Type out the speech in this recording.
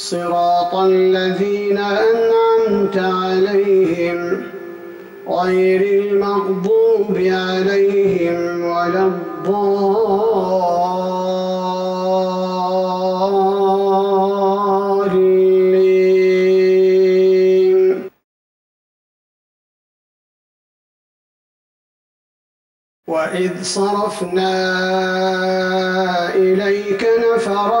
صراط الذين أنعمت عليهم غير المغضوب عليهم ولا الضالين. وإذ صرفنا إليك نفرا